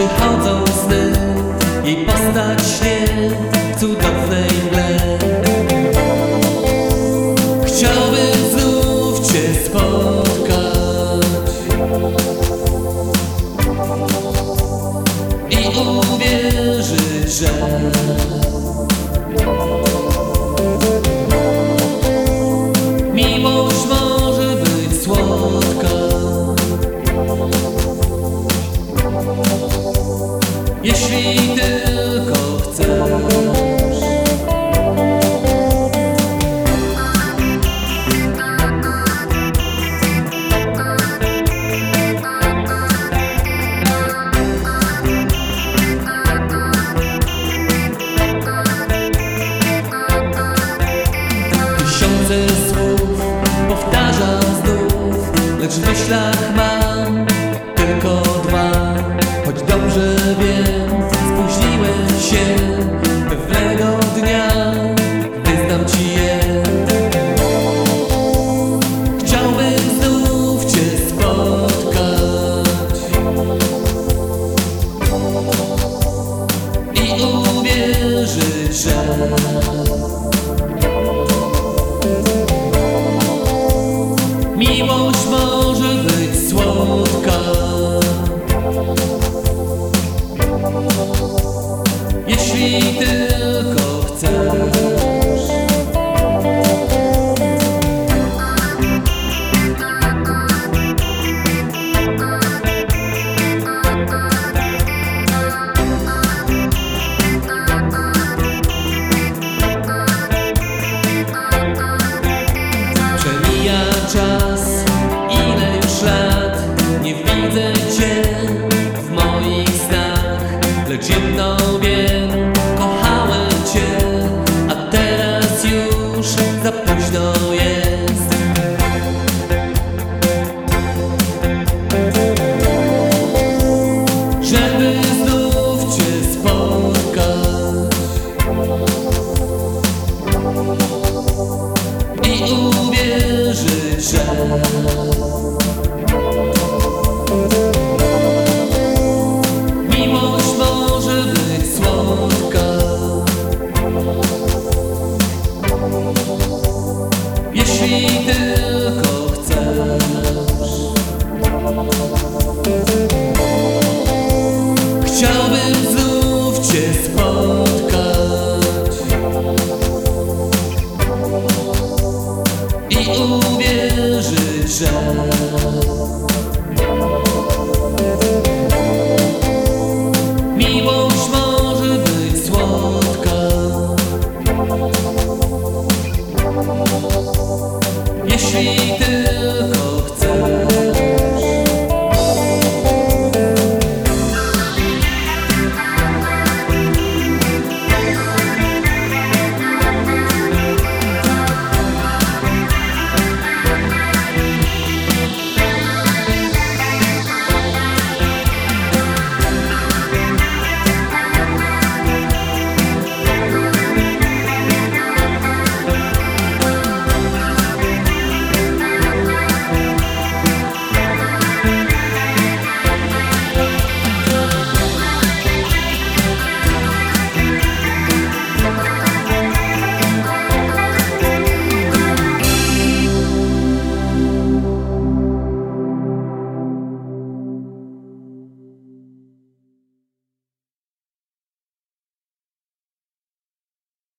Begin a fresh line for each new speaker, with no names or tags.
przychodzą sny Jej postać śnie w cudownej mgle Chciałbym znów Cię spotkać I uwierzyć, że Jeśli tylko chcesz. Tysiące słów powtarzam znów Lecz w myślach mam tylko Miłość może być słodka. Jeśli tylko wiem, kochałem Cię A teraz już za późno jest. Żeby znów Cię spotkać i uwierzyć, że düşüydü